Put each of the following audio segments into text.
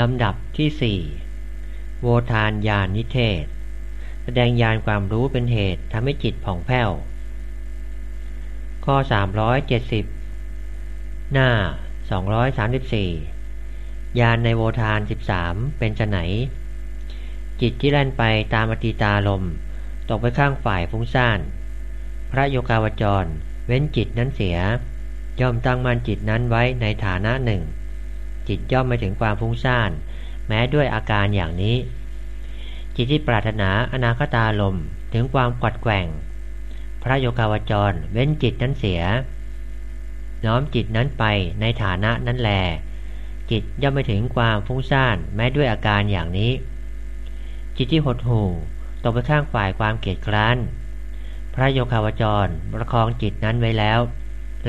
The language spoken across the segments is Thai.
ลำดับที่สี่โวทานญาณนิเทศ แสดงญาณความรู้เป็นเหตุทำให้จิตผ่องแผ้ว ข้อ 370 หน้า 234 ญาณในโวทาน 13 เป็นจะไหน จิตที่แล่นไปตามอติตาลม ตกไปข้างฝ่ายฟุ้งซ่าน พระโยกาวจร เว้นจิตนั้นเสีย ย่อมตั้งมั่นจิตนั้นไว้ในฐานะหนึ่ง จิตย่อมไม่ถึงความฟุ้งซ่าน แม้ด้วยอาการอย่างนี้ จิตที่ปรารถนาอนาคตาลมถึงความกัดแกว่ง พระโยคาวจรเว้นจิตนั้นเสีย น้อมจิตนั้นไปในฐานะนั้นแล จิตย่อมไม่ถึงความฟุ้งซ่าน แม้ด้วยอาการอย่างนี้ จิตที่หดหู่ตกไปข้างฝ่ายความเกียดคร้านพระโยคาวจรประคองจิตนั้นไว้แล้ว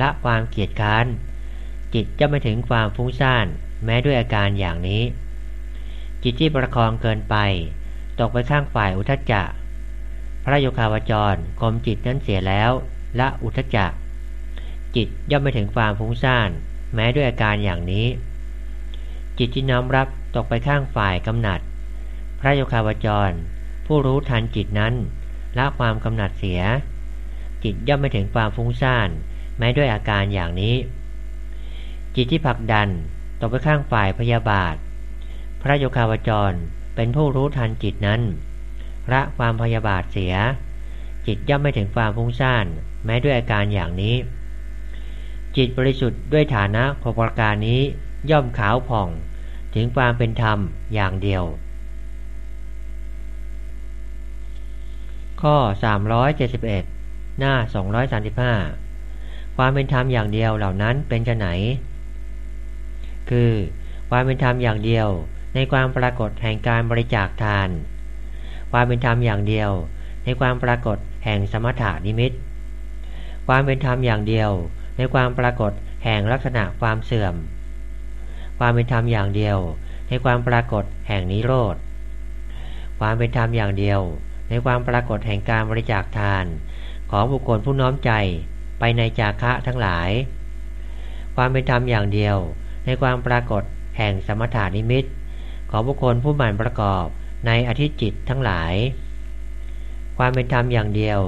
ละความเกียดค้าน จิตจะไม่ถึงความฟุ้งซ่าน แม้ด้วยอาการอย่างนี้ จิตที่ประคองเกินไป ตกไปข้างฝ่ายอุทจจะ พระโยคาวจรกลมจิตนั้นเสียแล้วละอุทจจะ จิตย่อมไม่ถึงความฟุ้งซ่าน แม้ด้วยอาการอย่างนี้ จิตที่น้อมรับตกไปข้างฝ่ายกำหนัด พระโยคาวจร ผู้รู้ทันจิตนั้นละความกำหนัดเสีย จิตย่อมไม่ถึงความฟุ้งซ่าน แม้ด้วยอาการอย่างนี้ จิตที่ผลักดัน ตกไปข้างฝ่ายพยาบาท พระโยคาวจรเป็นผู้รู้ทันจิตนั้นละความพยาบาทเสีย จิตย่อมไม่ถึงความฟุ้งซ่านแม้ด้วยอาการอย่างนี้ จิตบริสุทธิ์ด้วยฐานะขประการนี้ย่อมขาวผ่องถึงความเป็นธรรมอย่างเดียว ข้อ 371 หน้า 235 ความเป็นธรรมอย่างเดียวเหล่านั้นเป็นจะไหน คือความเป็นธรรมอย่างเดียวในความปรากฏแห่งการบริจาคทาน ความเป็นธรรมอย่างเดียวในความปรากฏแห่งสมถานิมิต ความเป็นธรรมอย่างเดียวในความปรากฏแห่งลักษณะความเสื่อม ความเป็นธรรมอย่างเดียวในความปรากฏแห่งนิโรธ ความเป็นธรรมอย่างเดียวในความปรากฏแห่งการบริจาคทาน ของบุคคลผู้น้อมใจไปในจาคะทั้งหลาย ความเป็นธรรมอย่างเดียว ในความปรากฏแห่งสมถานิมิต ของบุคคลผู้หมั่นประกอบในอธิจิตทั้งหลาย ความเป็นธรรมอย่างเดียว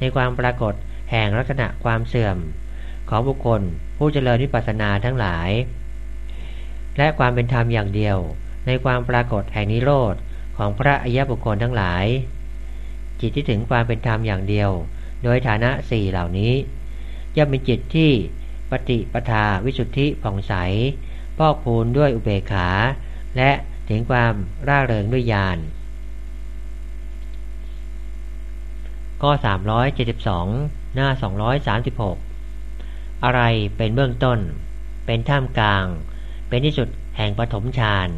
ในความปรากฏแห่งลักษณะความเสื่อม ของบุคคลผู้เจริญวิปัสสนาทั้งหลาย และความเป็นธรรมอย่างเดียว ในความปรากฏแห่งนิโรธของพระอริยบุคคลทั้งหลาย จิตที่ถึงความเป็นธรรมอย่างเดียว โดยฐานะสี่เหล่านี้ย่อมเป็นจิตที่ ปฏิปทาวิสุทธิผ่องใส พอกพูนด้วยอุเบกขา และถึงความร่าเริงด้วยญาณก็372 หน้า 236 อะไรเป็นเบื้องต้น เป็นท่ามกลาง เป็นที่สุดแห่งปฐมฌาน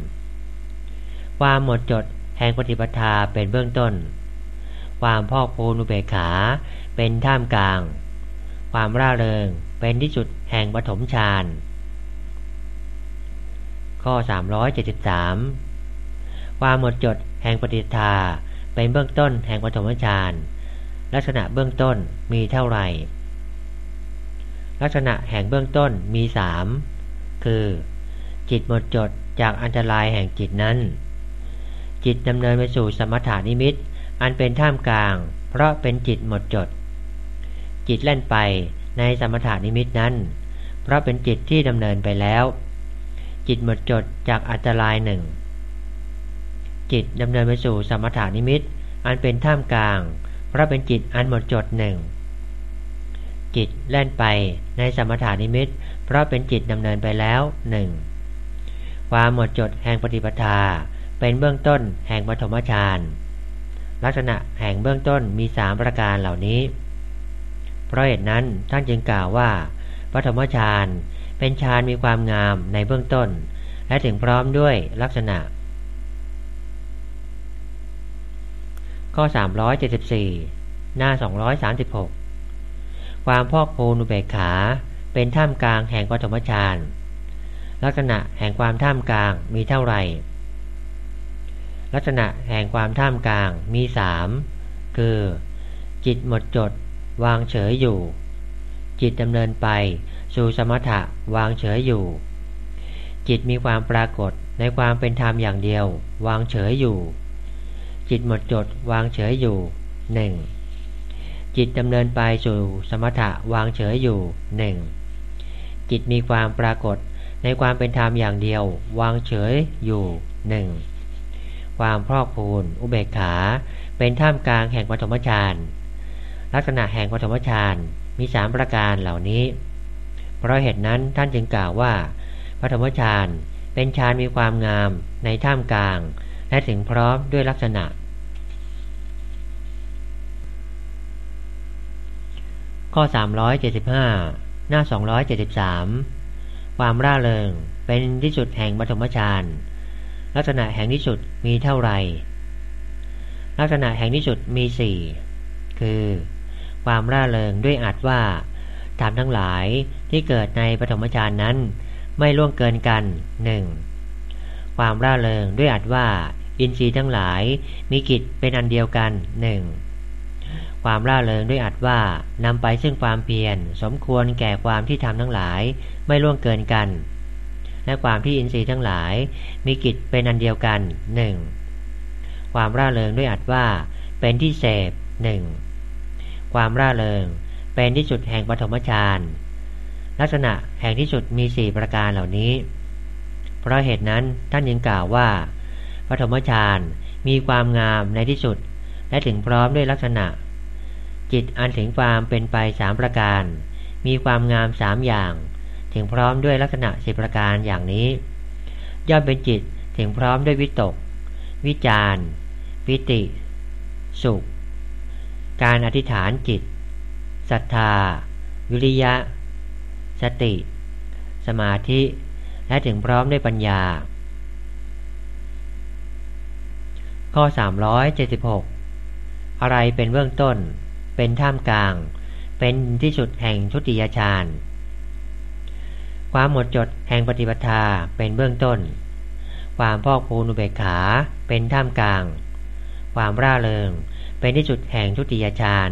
ความหมดจดแห่งปฏิปทาเป็นเบื้องต้น ความพอกพูนอุเบกขา เป็นท่ามกลาง ความร่าเริง เป็นที่สุดแห่งปฐมฌานข้อ 373 ความหมดจดแห่งปฏิทาเป็นเบื้องต้นแห่งปฐมฌานลักษณะเบื้องต้นมีเท่าไหร่ ลักษณะแห่งเบื้องต้นมีสามคือ จิตหมดจดจากอันตรายแห่งจิตนั้น จิตดำเนินไปสู่สมถานิมิต อันเป็นท่ามกลาง เพราะเป็นจิตหมดจด จิตเล่นไป ในสมถานิมิตนั้น เพราะเป็นจิตที่ดำเนินไปแล้ว จิตหมดจดจากอันตรายหนึ่ง จิตดำเนินไปสู่สมถานิมิต อันเป็นท่ามกลาง เพราะเป็นจิตอันหมดจดหนึ่ง จิตแล่นไปในสมถานิมิต เพราะเป็นจิตดำเนินไปแล้วหนึ่งความหมดจดแห่งปฏิปทา เป็นเบื้องต้นแห่งปฐมฌานลักษณะแห่งเบื้องต้นมีสามประการเหล่านี้ เพราะเหตุนั้นท่านจึงกล่าวว่าปฐมฌานเป็นฌานมีความงามในเบื้องต้น และถึงพร้อมด้วยลักษณะ ข้อ 374 หน้า 236 ความพอกพูนุเบกขาเป็นท่ามกลางแห่งปฐมฌานลักษณะแห่งความท่ามกลางมีเท่าไหร่ ลักษณะแห่งความท่ามกลางมีสามคือ จิตหมดจด วางเฉยอยู่ จิตดำเนินไป สู่สมถะวางเฉยอยู่ จิตมีความปรากฏในความเป็นธรรมอย่างเดียว วางเฉยอยู่ จิตหมดจดวางเฉยอยู่หนึ่งจิตดำเนินไปสู่สมถะวางเฉยอยู่หนึ่งจิตมีความปรากฏในความเป็นธรรมอย่างเดียว วางเฉยอยู่หนึ่งความพรอกพูนอุเบกขา เป็นท่ามกลางแห่งปฐมฌาน ลักษณะแห่งปฐมฌานมีสามประการเหล่านี้ เพราะเหตุนั้นท่านจึงกล่าวว่าปฐมฌานเป็นฌานมีความงามในท่ามกลาง และถึงพร้อมด้วยลักษณะ ข้อ 375 หน้า 273 ความร่าเริงเป็นที่สุดแห่งปฐมฌานลักษณะแห่งที่สุดมีเท่าไรลักษณะแห่งที่สุดมีสี่คือ ความร่าเริงด้วยอัดว่าธรรมทั้งหลายที่เกิดในปฐมฌานนั้น ไม่ล่วงเกินกันหนึ่งความร่าเริงด้วยอัดว่า อินทรีย์ทั้งหลายมีกิจเป็นอันเดียวกันหนึ่งความร่าเริงด้วยอัดว่านำไปซึ่งความเพียรสมควรแก่ความที่ทำทั้งหลายไม่ล่วงเกินกัน และความที่อินทรีย์ทั้งหลายมีกิจเป็นอันเดียวกันหนึ่งความร่าเริงด้วยอัดว่า เป็นที่เสพหนึ่ง ความร่าเริง เป็นที่สุดแห่งปฐมฌานลักษณะแห่งที่สุดมีสี่ประการเหล่านี้ เพราะเหตุนั้นท่านยังกล่าวว่าปฐมฌานมีความงามในที่สุด และถึงพร้อมด้วยลักษณะ จิตอันถึงความเป็นไปสามประการ มีความงามสามอย่าง ถึงพร้อมด้วยลักษณะสิประการอย่างนี้ ย่อมเป็นจิตถึงพร้อมด้วยวิตก วิจารวิติ สุข การอธิษฐานจิตศรัทธา วิริยะ สติ สมาธิ และถึงพร้อมด้วยปัญญา ข้อ 376 อะไรเป็นเบื้องต้น เป็นท่ามกลาง เป็นที่สุดแห่งชุติยฌานความหมดจดแห่งปฏิปทาเป็นเบื้องต้น ความพอกพูนุเบกขาเป็นท่ามกลาง ความร่าเริง เป็นที่สุดแห่งทุติยฌาน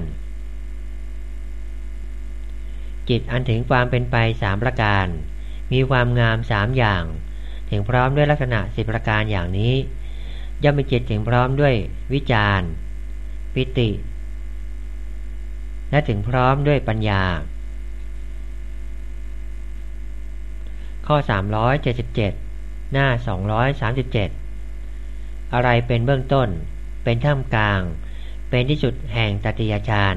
จิตอันถึงความเป็นไปสามประการ มีความงามสามอย่าง ถึงพร้อมด้วยลักษณะสิบประการอย่างนี้ ย่อมเป็นจิตถึงพร้อมด้วยวิจารปิติ และถึงพร้อมด้วยปัญญา ข้อ 377 หน้า 237 อะไรเป็นเบื้องต้น เป็นท่ามกลาง เป็นที่สุดแห่งตติยฌาน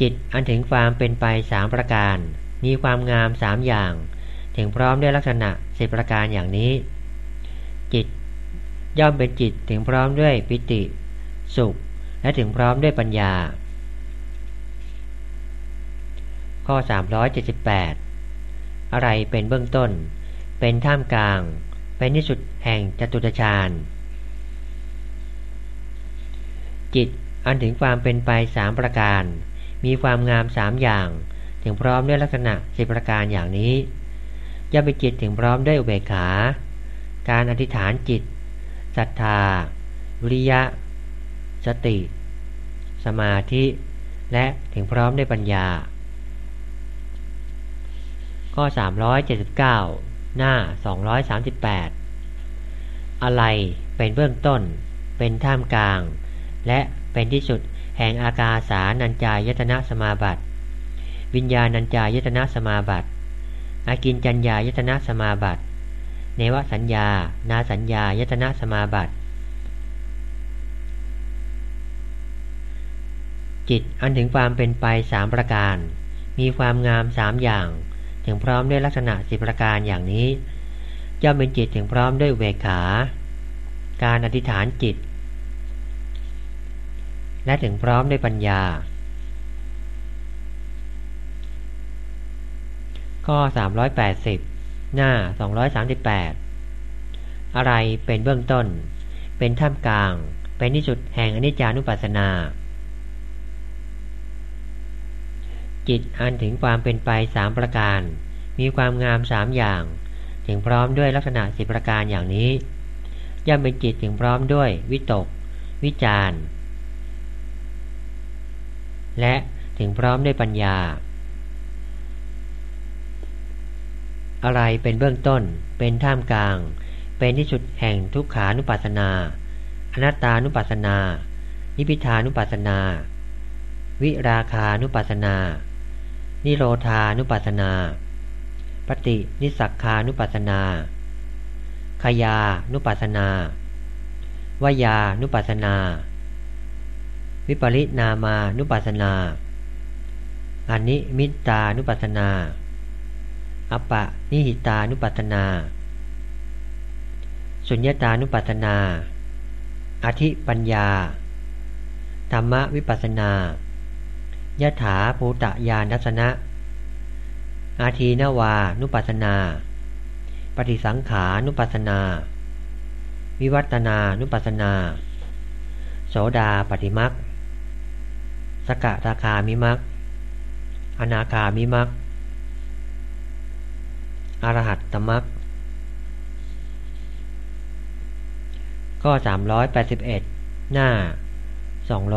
จิตอันถึงความเป็นไปสามประการ มีความงามสามอย่าง ถึงพร้อมด้วยลักษณะสิบประการอย่างนี้ จิตย่อมเป็นจิตถึงพร้อมด้วยปิติ สุข และถึงพร้อมด้วยปัญญา ข้อ 378 อะไรเป็นเบื้องต้น เป็นท่ามกลาง เป็นที่สุดแห่งจตุตฌาน จิตอันถึงความเป็นไปสามประการ มีความงามสามอย่าง ถึงพร้อมด้วยลักษณะสิประการอย่างนี้ย่อมเป็นจิตถึงพร้อมด้วยอุเบกขา การอธิษฐานจิตศรัทธา วิริยะ สติ สมาธิ และถึงพร้อมด้วยปัญญา ข้อ 379 หน้า 238 อะไรเป็นเบื้องต้น เป็นท่ามกลาง และเป็นที่สุดแห่งอากาสานัญจายตนะสมาบัติ วิญญาณัญจายตนะสมาบัติอากินจัญญายตนะสมาบัติ เนวสัญญา นาสัญญายตนะสมาบัติ จิตอันถึงความเป็นไปสามประการ มีความงามสามอย่าง ถึงพร้อมด้วยลักษณะสิประการอย่างนี้ย่อมเป็นจิตถึงพร้อมด้วยเวขา การอธิษฐานจิต และถึงพร้อมด้วยปัญญา ข้อ 380 หน้า 238 อะไรเป็นเบื้องต้น เป็นท่ามกลาง เป็นที่สุดแห่งอนิจจานุปัสสนา จิตอันถึงความเป็นไปสามประการ มีความงามสามอย่าง ถึงพร้อมด้วยลักษณะสิประการอย่างนี้ย่อมเป็นจิตถึงพร้อมด้วยวิตก วิจาร และถึงพร้อมด้วยปัญญา อะไรเป็นเบื้องต้น เป็นท่ามกลาง เป็นที่สุดแห่งทุกขานุปัสสนา อนัตตานุปัสสนา นิพิทานุปัสสนา วิราคานุปัสสนา นิโรธานุปัสสนา ปฏินิสักคานุปัสสนาขยานุปัสสนาวายานุปัสสนา วิปริณามานุปัสสนาอนิมิตานุปัสสนา อปะนิหิตานุปัสสนา สุญญตานุปัสสนา อธิปัญญา ธรรมวิปัสสนายถาภูตะยานัสนะอาทีนวานุปัสสนา ปฏิสังขานุปัสสนา วิวัตนานุปัสสนา โสดาปฏิมัก สกตาคามิมักอนาคามิมักอรหัตตมักข้อ381 หน้า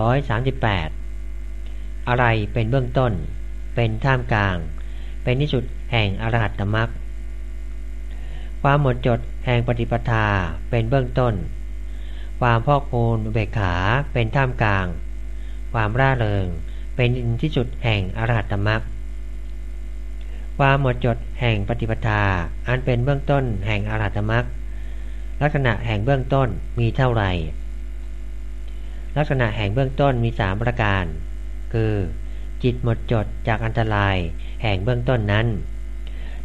238 อะไรเป็นเบื้องต้น เป็นท่ามกลาง เป็นที่สุดแห่งอรหัตตมักความหมดจดแห่งปฏิปทาเป็นเบื้องต้น ความพอกพูนเบกขาเป็นท่ามกลาง ความร่าเริง เป็นที่สุดแห่งอรหัตมรรคความหมดจดแห่งปฏิปทา อันเป็นเบื้องต้นแห่งอรหัตมรรคลักษณะแห่งเบื้องต้นมีเท่าไหร่ลักษณะแห่งเบื้องต้นมีสามประการ คือ จิตหมดจดจากอันตรายแห่งเบื้องต้นนั้น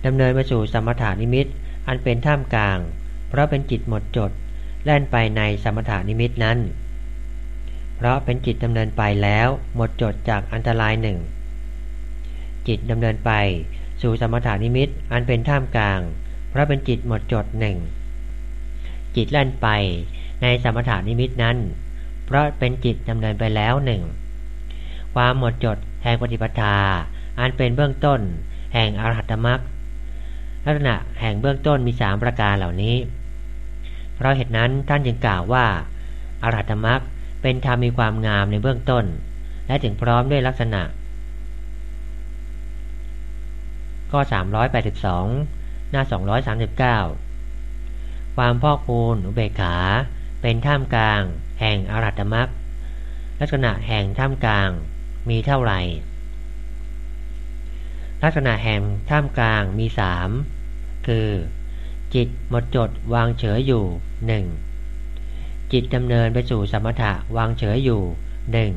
ดำเนินมาสู่สมถานิมิต อันเป็นท่ามกลาง เพราะเป็นจิตหมดจด แล่นไปในสมถานิมิตนั้น เพราะเป็นจิตดำเนินไปแล้วหมดจดจากอันตรายหนึ่ง จิตดำเนินไป สู่สมถานิมิตอันเป็นท่ามกลาง เพราะเป็นจิตหมดจดหนึ่ง จิตแล่นไปในสมถานิมิตนั้น เพราะเป็นจิตดำเนินไปแล้วหนึ่ง ความหมดจดแห่งปฏิปทา อันเป็นเบื้องต้น แห่งอรหัตมรรคลักษณะแห่งเบื้องต้นมีสามประการเหล่านี้ เพราะเหตุนั้นท่านจึงกล่าวว่าอรหัตมรรค เป็นธรรมมีความงามในเบื้องต้น และถึงพร้อมด้วยลักษณะ ข้อ 382 หน้า 239 ความพอกพูนอุเบกขา เป็นท่ามกลาง แห่งอรัตมักลักษณะแห่งท่ามกลางมีเท่าไหร่ ลักษณะแห่งท่ามกลางมีสามคือ จิตหมดจดวางเฉยอยู่หนึ่ง จิตดำเนินไปสู่สมถะวางเฉยอยู่หนึ่ง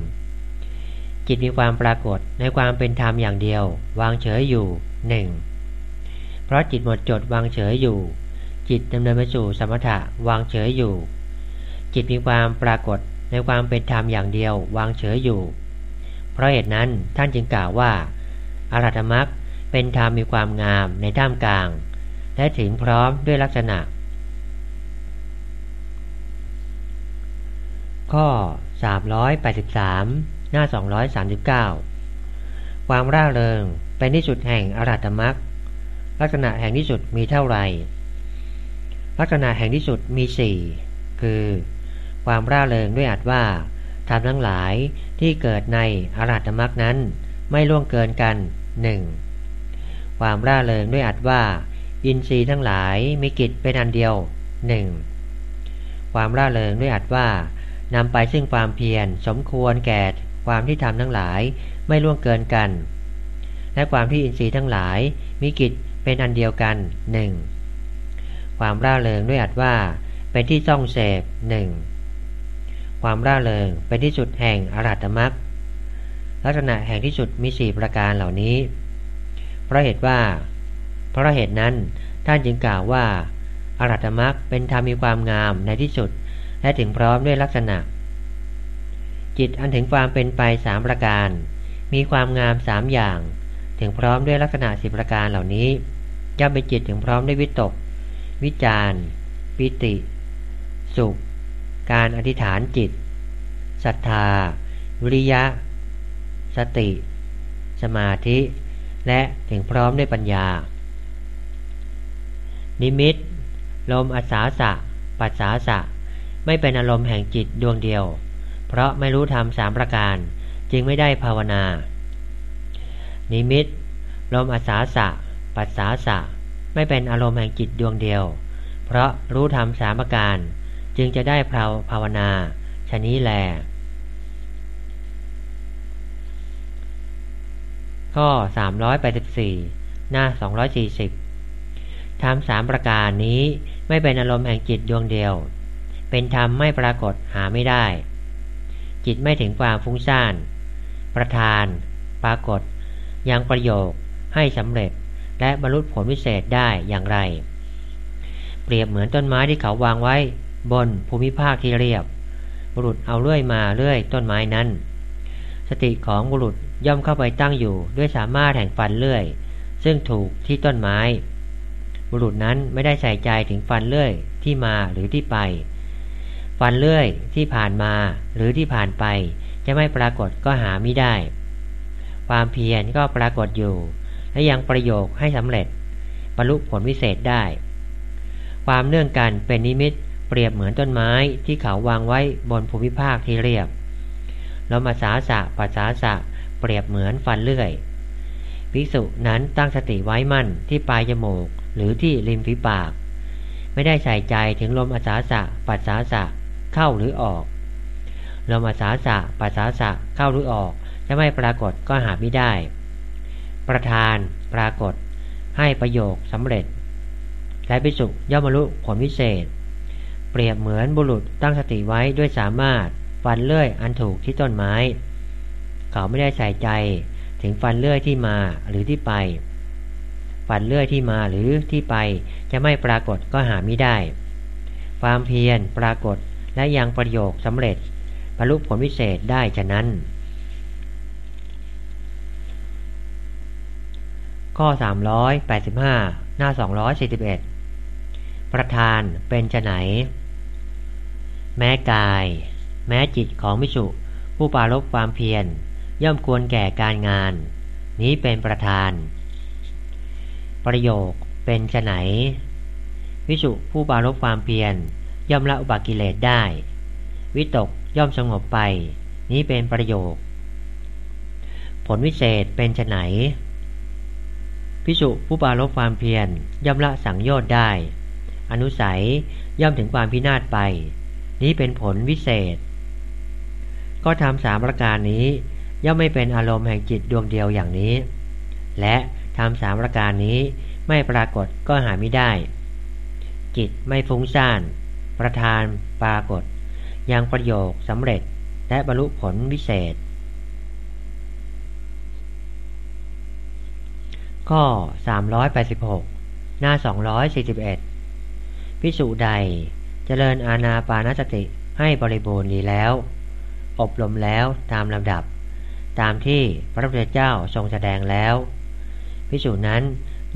จิตมีความปรากฏในความเป็นธรรมอย่างเดียว วางเฉยอยู่หนึ่งเพราะจิตหมดจดวางเฉยอยู่ จิตดำเนินไปสู่สมถะวางเฉยอยู่ จิตมีความปรากฏในความเป็นธรรมอย่างเดียว วางเฉยอยู่ เพราะเหตุนั้นท่านจึงกล่าวว่าอารัตมักเป็นธรรมมีความงามในท่ามกลาง และถึงพร้อมด้วยลักษณะ ข้อ 383 หน้า 239 ความร่าเริงเป็นที่สุดแห่งอรัตมรรคลักษณะแห่งที่สุดมีเท่าไหร่ ลักษณะแห่งที่สุดมีสี่คือ ความร่าเริงด้วยอัดว่าทำทั้งหลายที่เกิดในอรัตมรรคนั้น ไม่ล่วงเกินกันหนึ่งความร่าเริงด้วยอัดว่า อินทรีย์ทั้งหลายมีกิจเป็นอันเดียวหนึ่งความร่าเริงด้วยอัดว่า นำไปซึ่งความเพียรสมควรแก่ความที่ทำทั้งหลายไม่ล่วงเกินกัน และความที่อินทรีย์ทั้งหลายมีกิจเป็นอันเดียวกันหนึ่งความร่าเริงด้วยอัดว่า เป็นที่ซ่องเสพหนึ่งความร่าเริงเป็นที่สุดแห่งอรัตมักลักษณะแห่งที่สุดมีสี่ประการเหล่านี้ เพราะเหตุว่า เพราะเหตุนั้นท่านจึงกล่าวว่า อรัตมักเป็นธรรมมีความงามในที่สุด และถึงพร้อมด้วยลักษณะ จิตอันถึงความเป็นไปสามประการ มีความงามสามอย่าง ถึงพร้อมด้วยลักษณะสิบประการเหล่านี้ย่อมเป็นจิตถึงพร้อมด้วยวิตก วิจารปิติ สุข การอธิษฐานจิตศรัทธา วิริยะ สติ สมาธิ และถึงพร้อมด้วยปัญญา นิมิต ลมอาสาสะ ปัสสาสะ ไม่เป็นอารมณ์แห่งจิตดวงเดียว เพราะไม่รู้ธรรมสามประการ จึงไม่ได้ภาวนา นิมิต ลมอาสาสะ ปัสสาสะ ไม่เป็นอารมณ์แห่งจิตดวงเดียว เพราะรู้ธรรมสามประการ จึงจะได้ภาภาวนา ชนี้แล ข้อ 384 หน้า 240ธรรมสามประการนี้ไม่เป็นอารมณ์แห่งจิตดวงเดียว เป็นธรรมไม่ปรากฏหาไม่ได้ จิตไม่ถึงความฟุ้งซ่าน ประธาน ปรากฏ ยังประโยคให้สำเร็จและบรรลุผลวิเศษได้อย่างไร เปรียบเหมือนต้นไม้ที่เขาวางไว้ บนภูมิภาคที่เรียบ บุรุษเอาเลื่อยมาเลื่อยต้นไม้นั้น สติของบุรุษย่อมเข้าไปตั้งอยู่ด้วยสามารถแห่งฟันเลื่อย ซึ่งถูกที่ต้นไม้ บุรุษนั้นไม่ได้ใส่ใจถึงฟันเลื่อยที่มาหรือที่ไป ฟันเลื่อยที่ผ่านมาหรือที่ผ่านไป จะไม่ปรากฏก็หาไม่ได้ ความเพียรก็ปรากฏอยู่ และยังประโยคให้สำเร็จ บรรลุผลวิเศษได้ ความเนื่องกันเป็นนิมิตเปรียบเหมือนต้นไม้ที่เขาวางไว้บนภูมิภาคที่เรียบแล้วมาสาสะปัสสาสะเปรียบเหมือนฟันเลื่อยภิกษุนั้นตั้งสติไว้มั่นที่ปลายจมูกหรือที่ริมฝีปาก ไม่ได้ใส่ใจถึงลมอาสาสะปัสสาสะ เข้าหรือออกลมอาสาสะปัสสาสะเข้าหรือออกจะไม่ปรากฏก็หาไม่ได้ ประธานปรากฏ ให้ประโยคสำเร็จ และภิกษุย่อมบรรลุผลวิเศษ เปรียบเหมือนบุรุษตั้งสติไว้ด้วยสามารถฟันเลื่อยอันถูกที่ต้นไม้ เขาไม่ได้ใส่ใจถึงฟันเลื่อยที่มาหรือที่ไป ฟันเลื่อยที่มาหรือที่ไปจะไม่ปรากฏก็หาไม่ได้ ความเพียรปรากฏ และยังประโยคสำเร็จบรรลุผลวิเศษได้ฉะนั้น ข้อ 385 หน้า 241 ประธานเป็นจะไหน แม้กาย แม้จิตของมิสุผู้ปารบความเพียร ย่อมควรแก่การงาน นี้เป็นประธาน ประโยคเป็นจะไฉนวิสุผู้ปารบความเพียร ย่อมละอุบากิเลสได้ วิตกย่อมสงบไป นี้เป็นประโยค ผลวิเศษเป็นไนพิสุผู้ปารบความเพียรย่อมละสังโยชน์ได้ อนุสัยย่อมถึงความพินาศไป นี้เป็นผลวิเศษ ก็ทำสามประการนี้ ย่อมไม่เป็นอารมณ์แห่งจิตดวงเดียวอย่างนี้ และทำสามประการนี้ไม่ปรากฏก็หาไม่ได้ จิตไม่ฟุ้งซ่าน ประธานปรากฏ ยังประโยคสำเร็จและบรรลุผลวิเศษ ข้อ 386 หน้า 241 พิสูจใดเจริญอาณาปานสติให้บริบูรณ์ดีแล้ว อบรมแล้วตามลำดับ ตามที่พระพุทธเจ้าทรงแสดงแล้ว พิสูจนั้น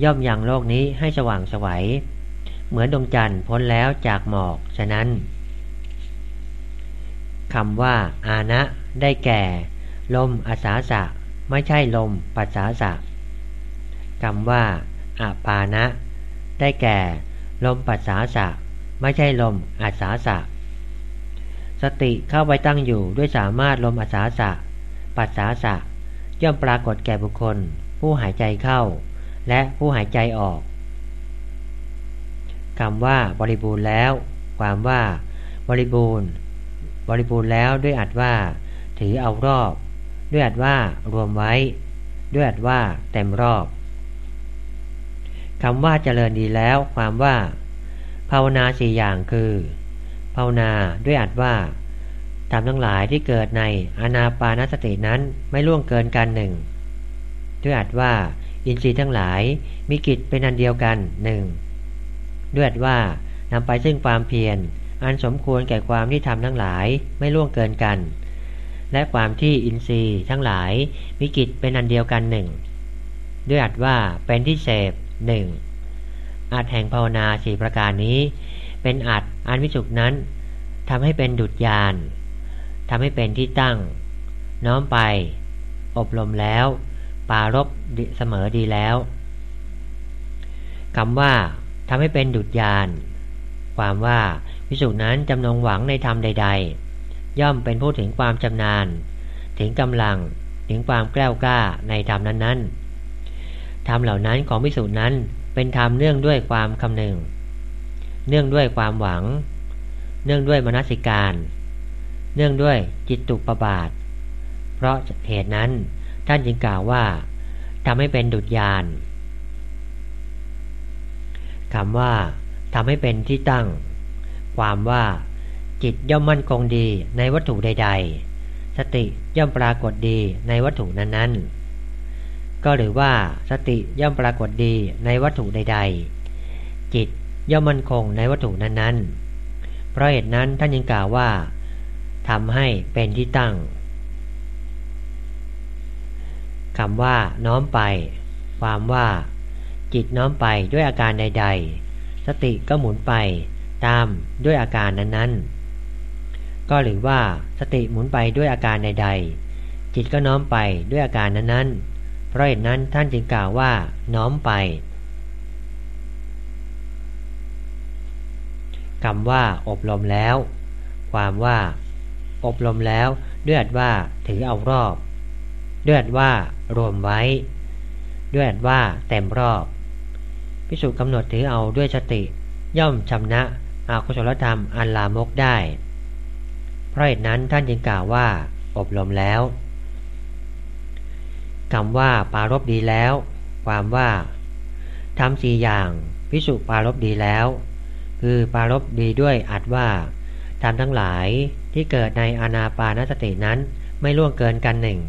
ย่อมยังโลกนี้ให้สว่างสวัย เหมือนดวงจันทร์พ้นแล้วจากหมอก ฉะนั้นคำว่า อานะ ได้แก่ ลมอาสาสะ ไม่ใช่ลมปัสสาสะคำว่าอาปานะ ได้แก่ ลมปัสสาสะ ไม่ใช่ลมอาสาสะ สติเข้าไปตั้งอยู่ด้วยสามารถลมอาสาสะ ปัสสาสะย่อมปรากฏแก่บุคคล ผู้หายใจเข้า และผู้หายใจออก คำว่าบริบูรณ์แล้ว ความว่า บริบูรณ์ บริบูรณ์แล้วด้วยอัดว่า ถือเอารอบ ด้วยอัดว่า รวมไว้ ด้วยอัดว่า เต็มรอบคำว่าเจริญดีแล้ว ความว่า ภาวนาสี่อย่างคือ ภาวนาด้วยอัดว่าทำทั้งหลายที่เกิดในอนาปานสตินั้นไม่ล่วงเกินกันหนึ่งด้วยอัดว่า อินทรีย์ทั้งหลายมีกิจเป็นอันเดียวกันหนึ่ง ด้วยว่านำไปซึ่งความเพียร อันสมควรแก่ความที่ทำทั้งหลายไม่ล่วงเกินกัน และความที่อินทรีย์ทั้งหลายมีกิจเป็นอันเดียวกันหนึ่งด้วยอัดว่าเป็นที่เสพหนึ่งอัดแห่งภาวนาสี่ประการนี้ เป็นอัดอันวิสุกนั้นทำให้เป็นดุจยานทำให้เป็นที่ตั้ง น้อมไป อบรมแล้ว ปารบเสมอดีแล้วคำว่า ทำให้เป็นดุจยาน ความว่าวิสุนั้นจำนงหวังในธรรมใด ๆ ย่อมเป็นผู้ถึงความจำนานถึงกำลังถึงความแกล้วกล้าในธรรมนั้นๆธรรมเหล่านั้นของวิสุนั้นเป็นธรรมเนื่องด้วยความคำนึง เนื่องด้วยความหวัง เนื่องด้วยมนสิการ เนื่องด้วยจิตตุปบาท เพราะเหตุนั้นท่านจึงกล่าวว่าทำให้เป็นดุจยาน คำว่าทำให้เป็นที่ตั้ง ความว่าจิตย่อมมั่นคงดีในวัตถุใด ๆ สติย่อมปรากฏดีในวัตถุนั้นๆ ก็หรือว่าสติย่อมปรากฏดีในวัตถุใด ๆ จิตย่อมมั่นคงในวัตถุนั้นๆ เพราะเหตุนั้นท่านยังกล่าวว่าทำให้เป็นที่ตั้งคำว่าน้อมไป ความว่า จิตน้อมไปด้วยอาการใด ๆ สติก็หมุนไปตามด้วยอาการนั้นๆ ก็หรือว่าสติหมุนไปด้วยอาการใด ๆ จิตก็น้อมไปด้วยอาการนั้นๆ เพราะเหตุนั้นท่านจึงกล่าวว่า น้อมไปคำว่าอบรมแล้ว ความว่า อบรมแล้วเลือดว่าถือเอารอบเลือดว่ารวมไว้เลือดว่าเต็มรอบ พิสุกำหนดถือเอาด้วยสติ ย่อมชำนะอาคุศลธรรมอันลามกได้ เพราะเหตุนั้นท่านจึงกล่าวว่า อบรมแล้วคำว่าปารบดีแล้ว ความว่าทำสี่อย่างพิสุปารบดีแล้ว คือปารบดีด้วยอัดว่าทำทั้งหลายที่เกิดในอานาปานสตินั้นไม่ล่วงเกินกันหนึ่ง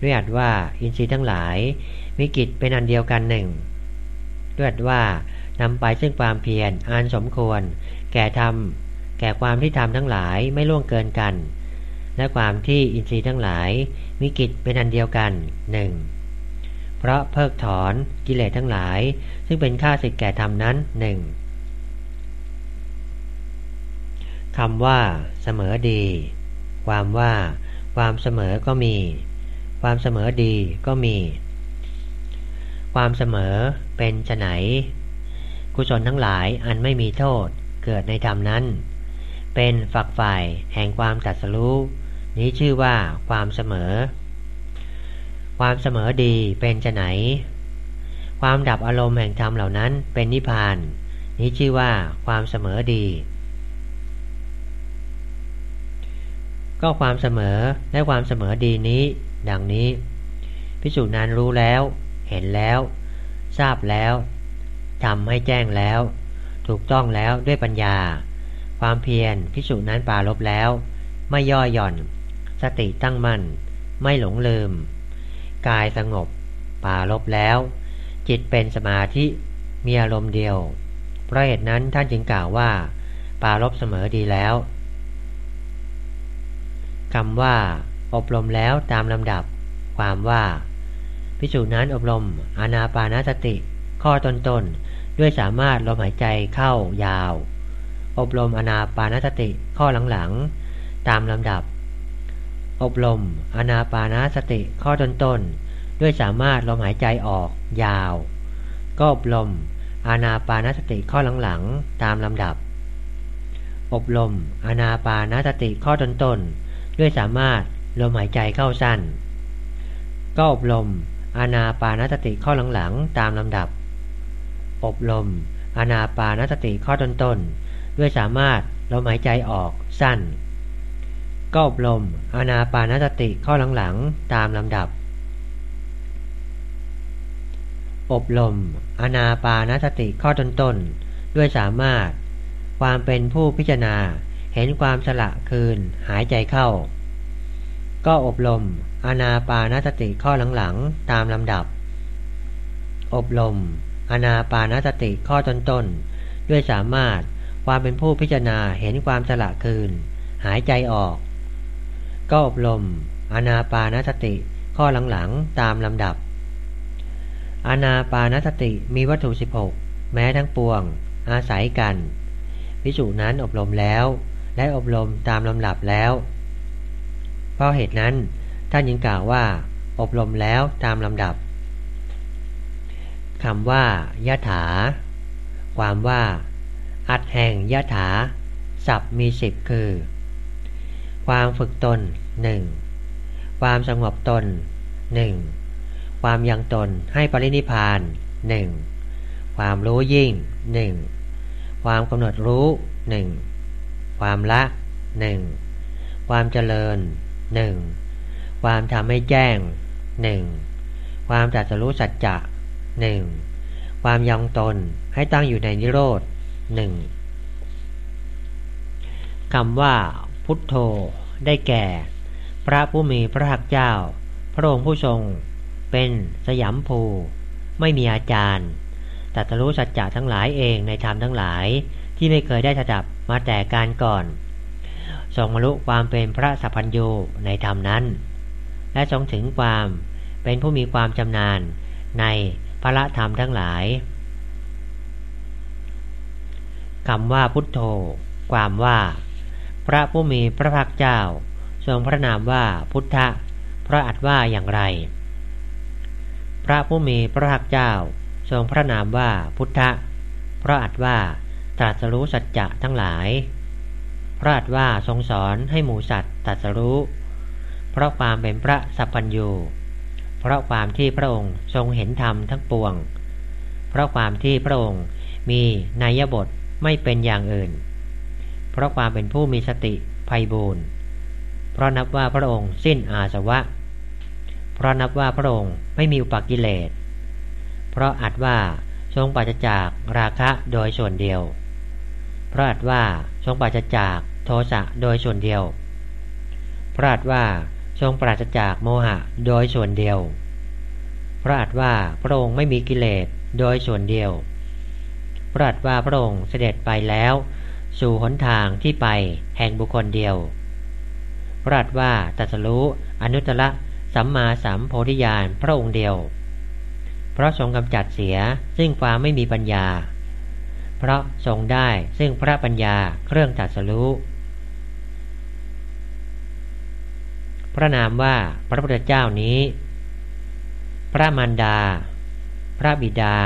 ด้วยอัดว่าอินทรีย์ทั้งหลายมีกิจเป็นอันเดียวกันหนึ่ง ด้วยว่านำไปซึ่งความเพียรอันสมควร แก่ธรรมแก่ความที่ทำทั้งหลายไม่ล่วงเกินกัน และความที่อินทรีย์ทั้งหลายมีกิจเป็นอันเดียวกันหนึ่งเพราะเพิกถอนกิเลสทั้งหลาย ซึ่งเป็นค่าสิทธิแก่ธรรมนั้นหนึ่งคำว่า เสมอดี ความว่า ความเสมอก็มี ความเสมอดีก็มี ความเสมอ เป็นไฉนกุศลทั้งหลายอันไม่มีโทษเกิดในธรรมนั้น เป็นฝักฝ่ายแห่งความตัดสรู้นี้ชื่อว่าความเสมอ ความเสมอดีเป็นไฉนความดับอารมณ์แห่งธรรมเหล่านั้นเป็นนิพพาน นี้ชื่อว่าความเสมอดี ก็ความเสมอและความเสมอดีนี้ ดังนี้พิสูจน์นั้นรู้แล้ว เห็นแล้ว ทราบแล้วทำให้แจ้งแล้ว ถูกต้องแล้วด้วยปัญญา ความเพียรพิสูจนั้นปาลบแล้ว ไม่ย่อหย่อน สติตั้งมั่น ไม่หลงลืม กายสงบปาลบแล้ว จิตเป็นสมาธิมีอารมณ์เดียว เพราะเหตุนั้นท่านจึงกล่าวว่า ปาลบเสมอดีแล้วคำว่า อบรมแล้วตามลำดับ ความว่า พิสูจนั้นอบรม อานาปานสติ ข้อต้นๆ ด้วยสามารถลมหายใจเข้ายาว อบรมอานาปานสติ ข้อหลังๆ ตามลำดับ อบรมอานาปานสติ ข้อต้นๆ ด้วยสามารถลมหายใจออกยาว ก็อบรมอานาปานสติข้อหลังๆ ตามลำดับ อบรมอานาปานสติข้อต้นๆ ด้วยสามารถลมหายใจเข้าสั้น ก็อบรม อานาปานสติข้อหลังๆตามลำดับ อบรมอานาปานสติข้อต้นๆด้วยสามารถลมหายใจออกสั้น ก็อบรมอานาปานสติข้อหลังๆตามลำดับ อบรมอานาปานสติข้อต้นๆด้วยสามารถ ความเป็นผู้พิจารณาเห็นความสละคืนหายใจเข้า ก็อบรม อานาปานสติข้อหลังๆ ตามลำดับ อบรมอานาปานสติข้อต้นๆ ด้วยสามารถความเป็นผู้พิจารณาเห็นความสละคืน หายใจออก ก็อบรมอานาปานสติข้อหลังๆ ตามลำดับอานาปานสติมีวัตถุ 16 แม้ทั้งปวง อาศัยกันพิสูจนั้นอบรมแล้ว และอบรมตามลำดับแล้ว เพราะเหตุนั้น ท่านยังกล่าวว่า อบรมแล้วตามลำดับคำว่ายะถา ความว่า อัดแห่งยะถาศัพท์มีสิบคือ ความฝึกตนหนึ่งความสงบตนหนึ่งความยังตนให้ปรินิพานหนึ่งความรู้ยิ่งหนึ่งความกำหนดรู้หนึ่งความละหนึ่งความเจริญหนึ่ง ความทำให้แจ้งหนึ่งความตรัสรู้สัจจะหนึ่งความยองตนให้ตั้งอยู่ในนิโรธหนึ่งคำว่า พุทโธ ได้แก่ พระผู้มีพระภาคเจ้า พระองค์ผู้ทรง เป็นสยามภู ไม่มีอาจารย์ตัตรู้สัจจะทั้งหลายเองในธรรมทั้งหลายที่ไม่เคยได้ถดับมาแต่การก่อนทรงมรุความเป็นพระสัพพัญญูในธรรมนั้น และทรงถึงความเป็นผู้มีความจำนาญในพระธรรมทั้งหลายคำว่าพุทโธ ความว่า พระผู้มีพระภาคเจ้า ทรงพระนามว่าพุทธะพระอัดว่าอย่างไร พระผู้มีพระภาคเจ้า ทรงพระนามว่าพุทธะพระอัดว่าตรัสรู้สัจจะทั้งหลาย พระอัดว่าทรงสอนให้หมูสัตว์ตรัสรู้ เพราะความเป็นพระสัพพัญญู เพราะความที่พระองค์ทรงเห็นธรรมทั้งปวง เพราะความที่พระองค์มีนัยบทไม่เป็นอย่างอื่น เพราะความเป็นผู้มีสติภัยบูรณ์เพราะนับว่าพระองค์สิ้นอาสวะ เพราะนับว่าพระองค์ไม่มีอุปกิเลส เพราะอัดว่าทรงปัจจากราคะโดยส่วนเดียว เพราะอัดว่าทรงปัจจากโทสะโดยส่วนเดียว เพราะอัดว่า ทรงปราศจากโมหะโดยส่วนเดียว พระอัดว่าพระองค์ไม่มีกิเลสโดยส่วนเดียว พระอัดว่าพระองค์เสด็จไปแล้ว สู่หนทางที่ไปแห่งบุคคลเดียว พระอัดว่าตัสรู้อนุตตรสัมมาสัมโพธิญาณพระองค์เดียว เพราะทรงกำจัดเสียซึ่งความไม่มีปัญญา เพราะทรงได้ซึ่งพระปัญญาเครื่องตัดสรู้ พระนามว่าพระพุทธเจ้านี้ พระมันดา พระบิดา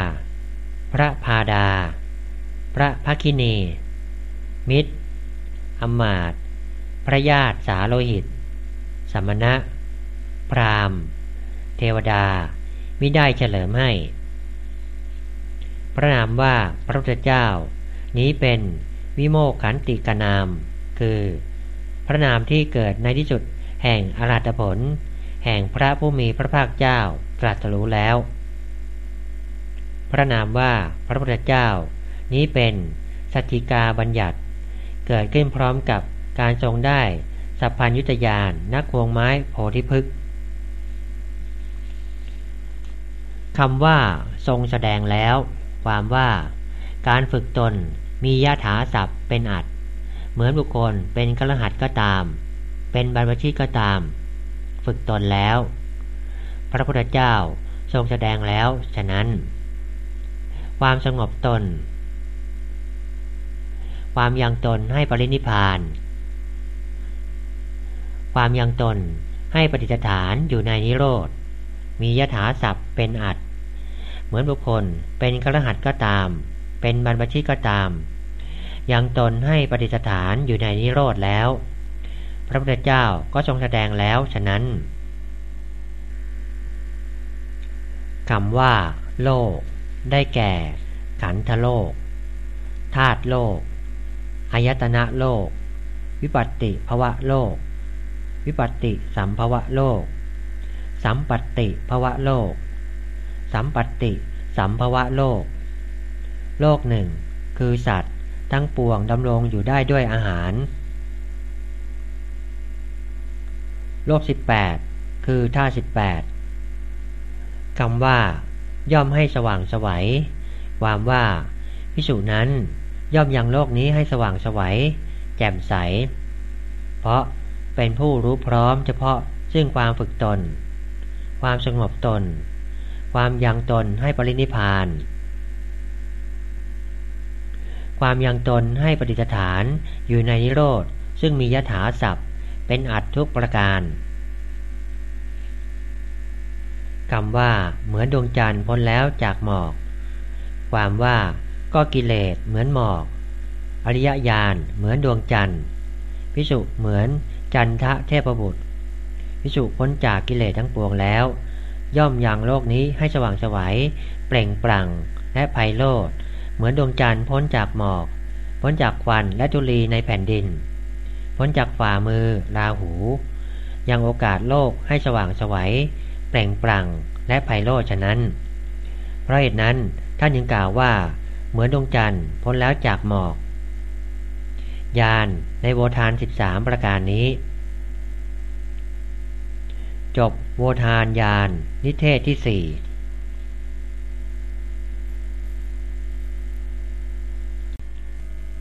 พระพาดา พระภคินี มิตรอมาตพระญาติสาโลหิต สมณะ พรามเทวดามิได้เฉลิมให้ พระนามว่าพระพุทธเจ้า นี้เป็นวิโมกขันติกนาม คือ พระนามที่เกิดในที่สุด แห่งอรหัตผล แห่งพระผู้มีพระภาคเจ้าตรัสรู้แล้ว พระนามว่าพระพุทธเจ้า นี้เป็นสัจจิกาบัญญัติ เกิดขึ้นพร้อมกับการทรงได้สัพพัญยุตยานนักวงไม้โพธิพฤกษ์คำว่าทรงแสดงแล้ว ความว่าการฝึกตนมียะถาศัพท์เป็นอัด เหมือนบุคคลเป็นกระหัตก็ตาม เป็นบรรพชิตก็ตาม ฝึกตนแล้ว พระพุทธเจ้าทรงแสดงแล้ว ฉะนั้น ความสงบตน ความยังตนให้ปรินิพาน ความยังตนให้ปฏิสถานอยู่ในนิโรธ มียถาศัพท์เป็นอัด เหมือนบุคคลเป็นกระหัตก็ตาม เป็นบรรพชิตก็ตาม ยังตนให้ปฏิสถานอยู่ในนิโรธแล้ว พระพุทธเจ้าก็ทรงแสดงแล้วฉะนั้นคำว่า โลก ได้แก่ ขันธโลกธาตุโลกอายตนะโลก วิปัตติภวะโลก วิปัตติสัมภวะโลก สัมปัตติภวะโลก สัมปัตติสัมภวะโลก โลกหนึ่งคือสัตว์ทั้งปวงดำรงอยู่ได้ด้วยอาหาร โลก 18 คือท่า18คำว่า ย่อมให้สว่างสวัยความว่าพิสูจนั้นย่อมยังโลกนี้ให้สว่างสวัยแจ่มใส เพราะเป็นผู้รู้พร้อมเฉพาะซึ่งความฝึกตน ความสงบตน ความยังตนให้ปรินิพาน ความยังตนให้ปฏิสถานอยู่ในนิโรธซึ่งมียถาศัพท์ เป็นอัดทุกประการคำว่าเหมือนดวงจันทร์พ้นแล้วจากหมอก ความว่าก็กิเลสเหมือนหมอก อริยญาณเหมือนดวงจันทร์พิสุเหมือนจันทะเทพบุตรพิสุพ้นจากกิเลสทั้งปวงแล้ว ย่อมยังโลกนี้ให้สว่างสวัยเปล่งปลั่งและไพโรธเหมือนดวงจันทร์พ้นจากหมอก พ้นจากควันและจุลีในแผ่นดิน พ้นจากฝ่ามือราหู ยังโอกาสโลกให้สว่างสวัยเปล่งปลั่งและไพโรฉะนั้น เพราะเหตุนั้นท่านยังกล่าวว่า เหมือนดวงจันทร์พ้นแล้วจากหมอกยานในโวทาน 13 ประการนี้ จบโวทานยานนิเทศที่ 4